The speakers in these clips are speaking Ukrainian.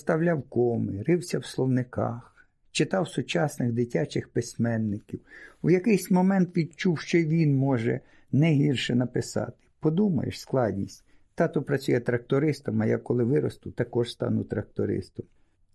ставляв коми, рився в словниках, читав сучасних дитячих письменників. У якийсь момент відчув, що він може не гірше написати. Подумаєш, складність. Тато працює трактористом, а я коли виросту, також стану трактористом.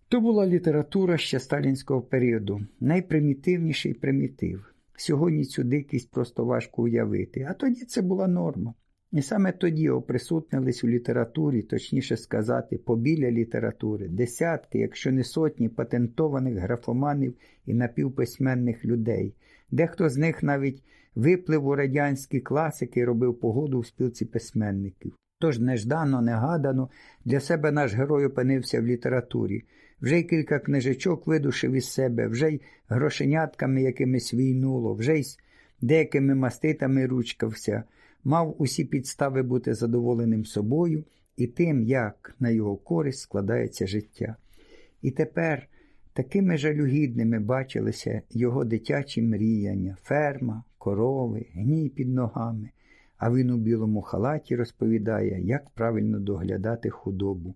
То була література ще сталінського періоду, найпримітивніший примітив. Сьогодні цю дикість просто важко уявити, а тоді це була норма. І саме тоді оприсутнились у літературі, точніше сказати, побіля літератури, десятки, якщо не сотні патентованих графоманів і напівписьменних людей. Дехто з них навіть виплив у радянські класики і робив погоду в спілці письменників. Тож неждано, негадано для себе наш герой опинився в літературі, вже й кілька книжечок видушив із себе, вже й грошенятками якимись війнуло, вже й з деякими маститами ручкався, мав усі підстави бути задоволеним собою і тим, як на його користь складається життя. І тепер такими жалюгідними бачилися його дитячі мріяння, ферма, корови, гній під ногами а він у білому халаті розповідає, як правильно доглядати худобу.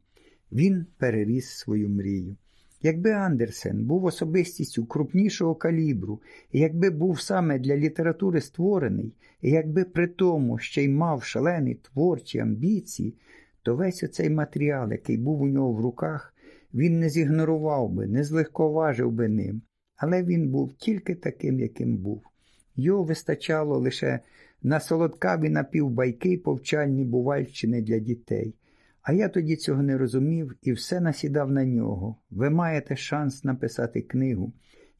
Він переріс свою мрію. Якби Андерсен був особистістю крупнішого калібру, якби був саме для літератури створений, якби при тому ще й мав шалені творчі амбіції, то весь оцей матеріал, який був у нього в руках, він не зігнорував би, не злегковажив би ним. Але він був тільки таким, яким був. Його вистачало лише на солодкаві напівбайки повчальні бувальщини для дітей. А я тоді цього не розумів і все насідав на нього. Ви маєте шанс написати книгу,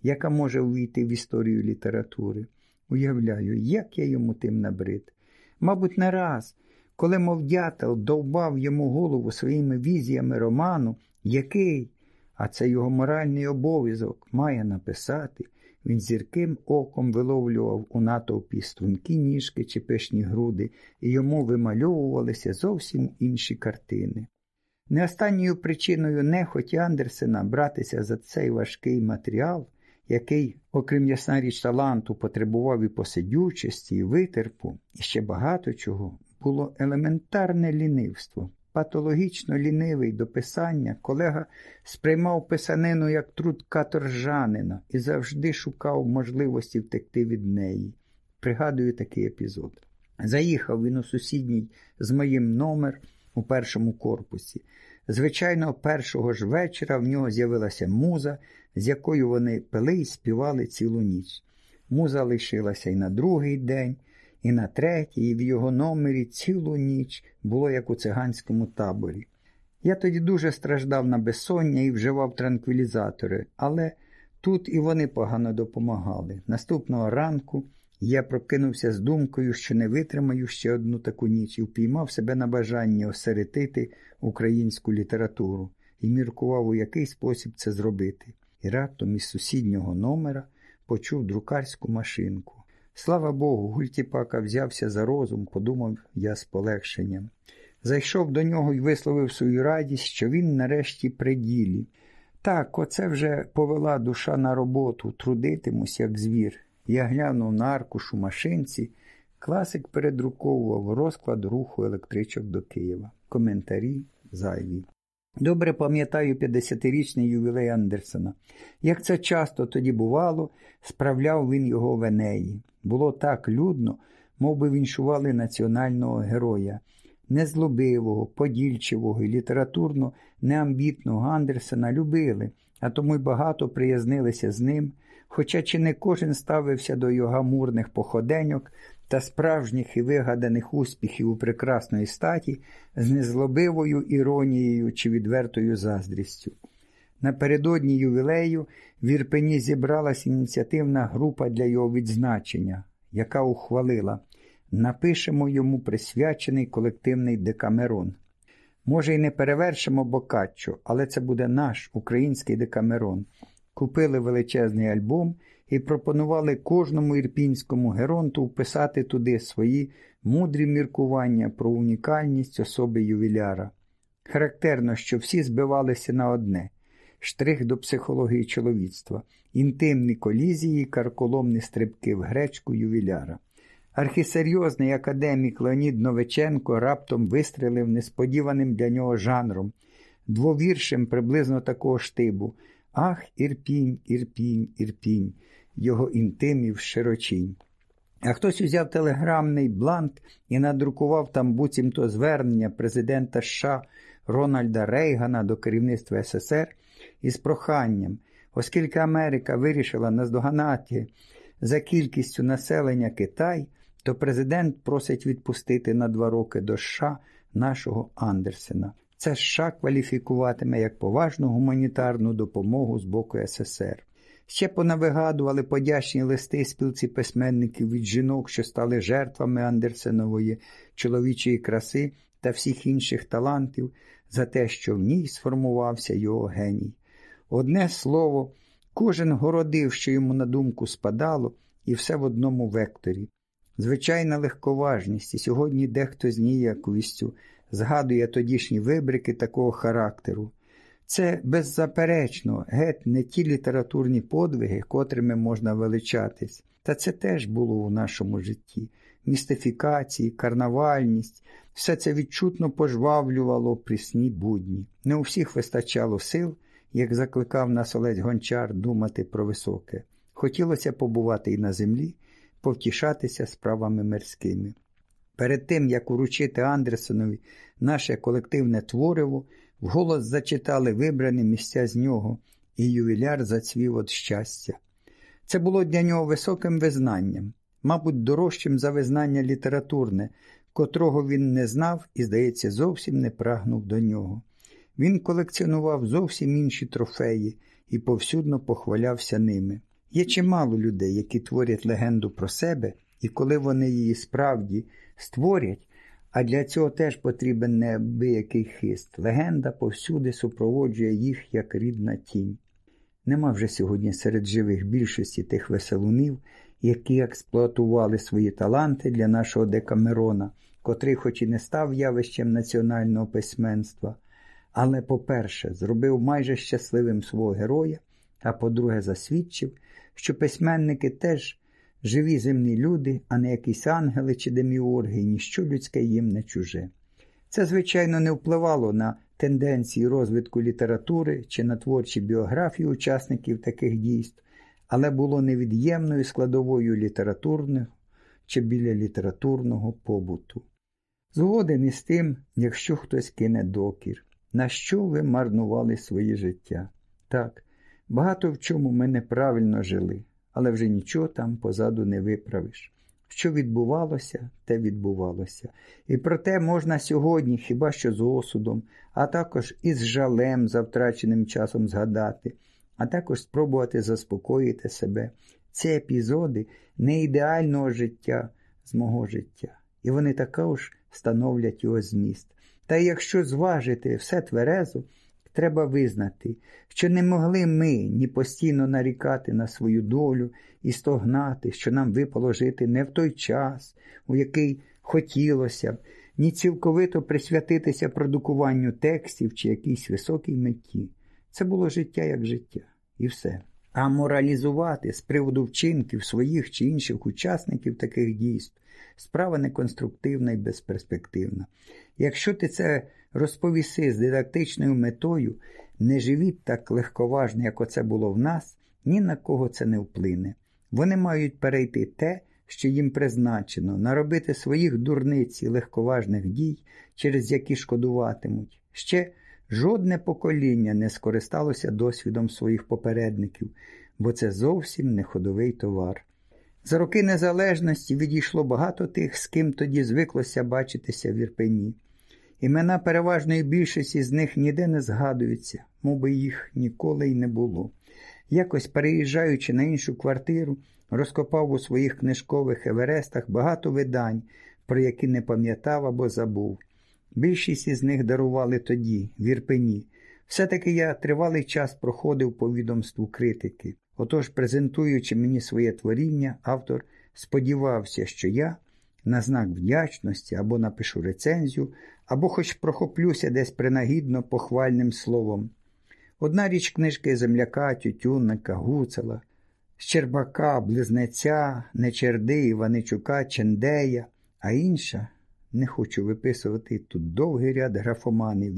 яка може увійти в історію літератури. Уявляю, як я йому тим набрид. Мабуть, не раз, коли, мов дятел, довбав йому голову своїми візіями роману, який, а це його моральний обов'язок, має написати. Він зірким оком виловлював у натовпі стрункі ніжки чи пишні груди, і йому вимальовувалися зовсім інші картини. Не останньою причиною нехоті Андерсена братися за цей важкий матеріал, який, окрім ясна річ таланту, потребував і посидючості, і витерпу, і ще багато чого, було елементарне лінивство. Патологічно лінивий до писання, колега сприймав писанину як труд каторжанина і завжди шукав можливості втекти від неї. Пригадую такий епізод. Заїхав він у сусідній з моїм номер у першому корпусі. Звичайно, першого ж вечора в нього з'явилася муза, з якою вони пили і співали цілу ніч. Муза лишилася й на другий день і на третій, і в його номері цілу ніч було як у циганському таборі. Я тоді дуже страждав на безсоння і вживав транквілізатори, але тут і вони погано допомагали. Наступного ранку я прокинувся з думкою, що не витримаю ще одну таку ніч і впіймав себе на бажання осеретити українську літературу і міркував, у який спосіб це зробити. І раптом із сусіднього номера почув друкарську машинку. Слава Богу, Гультіпака взявся за розум, подумав я з полегшенням. Зайшов до нього і висловив свою радість, що він нарешті при ділі. Так, оце вже повела душа на роботу, трудитимусь, як звір. Я глянув на аркуш у машинці. Класик передруковував розклад руху електричок до Києва. Коментарі зайві. Добре пам'ятаю 50-річний ювілей Андерсона. Як це часто тоді бувало, справляв він його в Енеї. Було так людно, мов би віншували національного героя, незлобивого, подільчивого і літературно неамбітного Андерсена любили, а тому й багато приязнилися з ним, хоча чи не кожен ставився до його гамурних походеньок та справжніх і вигаданих успіхів у прекрасної статі з незлобивою іронією чи відвертою заздрістю. Напередодні ювілею в Ірпені зібралась ініціативна група для його відзначення, яка ухвалила напишемо йому присвячений колективний декамерон. Може, і не перевершимо Бокаччо, але це буде наш український декамерон. Купили величезний альбом і пропонували кожному ірпінському геронту вписати туди свої мудрі міркування про унікальність особи ювіляра. Характерно, що всі збивалися на одне штрих до психології чоловіцтва, інтимні колізії, карколомні стрибки в гречку ювіляра. Архісерйозний академік Леонід Новиченко раптом вистрелив несподіваним для нього жанром. двовіршем приблизно такого штибу Ах, ірпінь, ірпінь, ірпінь, його інтимів широчінь. А хтось узяв телеграмний бланк і надрукував там буцімто звернення президента США Рональда Рейгана до керівництва СССР із проханням, оскільки Америка вирішила наздоганати за кількістю населення Китай, то президент просить відпустити на два роки до США нашого Андерсена. Це США кваліфікуватиме як поважну гуманітарну допомогу з боку СССР. Ще понавигадували подячні листи спілці письменників від жінок, що стали жертвами Андерсенової чоловічої краси та всіх інших талантів за те, що в ній сформувався його геній. Одне слово, кожен городив, що йому на думку спадало, і все в одному векторі. Звичайна легковажність, і сьогодні дехто з ніяковістю згадує тодішні вибрики такого характеру. Це беззаперечно, геть не ті літературні подвиги, котрими можна величатись. Та це теж було у нашому житті. Містифікації, карнавальність, все це відчутно пожвавлювало прісні будні. Не у всіх вистачало сил, як закликав нас Олесь Гончар думати про високе. Хотілося побувати і на землі, повтішатися справами мирськими. Перед тим, як уручити Андерсонові наше колективне твориво, вголос зачитали вибрані місця з нього, і ювіляр зацвів від щастя. Це було для нього високим визнанням, мабуть, дорожчим за визнання літературне, котрого він не знав і, здається, зовсім не прагнув до нього. Він колекціонував зовсім інші трофеї і повсюдно похвалявся ними. Є чимало людей, які творять легенду про себе, і коли вони її справді створять, а для цього теж потрібен неабиякий хист. Легенда повсюди супроводжує їх як рідна тінь. Нема вже сьогодні серед живих більшості тих веселунів, які експлуатували свої таланти для нашого Декамерона, котрий, хоч і не став явищем національного письменства, але, по-перше, зробив майже щасливим свого героя, а по-друге, засвідчив, що письменники теж живі земні люди, а не якісь ангели чи деміорги, і ніщо людське їм не чуже. Це, звичайно, не впливало на тенденції розвитку літератури чи на творчі біографії учасників таких дійств, але було невід'ємною складовою літературного чи біля літературного побуту. Згоден із тим, якщо хтось кине докір, на що ви марнували своє життя? Так, багато в чому ми неправильно жили, але вже нічого там позаду не виправиш. Що відбувалося, те відбувалося. І про те можна сьогодні, хіба що з осудом, а також із жалем за втраченим часом згадати, а також спробувати заспокоїти себе. Це епізоди не ідеального життя з мого життя, і вони також становлять його зміст. Та якщо зважити все тверезо, Треба визнати, що не могли ми ні постійно нарікати на свою долю і стогнати, що нам випало жити не в той час, у який хотілося б, ні цілковито присвятитися продукуванню текстів чи якійсь високій меті. Це було життя як життя, і все. А моралізувати з приводу вчинків своїх чи інших учасників таких дійств справа неконструктивна і безперспективна. Якщо ти це розповіси з дидактичною метою, не живіть так легковажно, як оце було в нас, ні на кого це не вплине. Вони мають перейти те, що їм призначено, наробити своїх дурниць і легковажних дій, через які шкодуватимуть. Ще жодне покоління не скористалося досвідом своїх попередників, бо це зовсім не ходовий товар. За роки незалежності відійшло багато тих, з ким тоді звиклося бачитися в Ірпені. Імена переважної більшості з них ніде не згадуються, моби їх ніколи й не було. Якось, переїжджаючи на іншу квартиру, розкопав у своїх книжкових еверестах багато видань, про які не пам'ятав або забув. Більшість із них дарували тоді, в Ірпені. Все-таки я тривалий час проходив по відомству критики. Отож, презентуючи мені своє творіння, автор сподівався, що я на знак вдячності або напишу рецензію, або хоч прохоплюся десь принагідно похвальним словом. Одна річ книжки земляка, Тютюнника, Гуцела, Щербака, Близнеця, Нечерди, Іваничука, Чендея, а інша не хочу виписувати тут довгий ряд графоманів.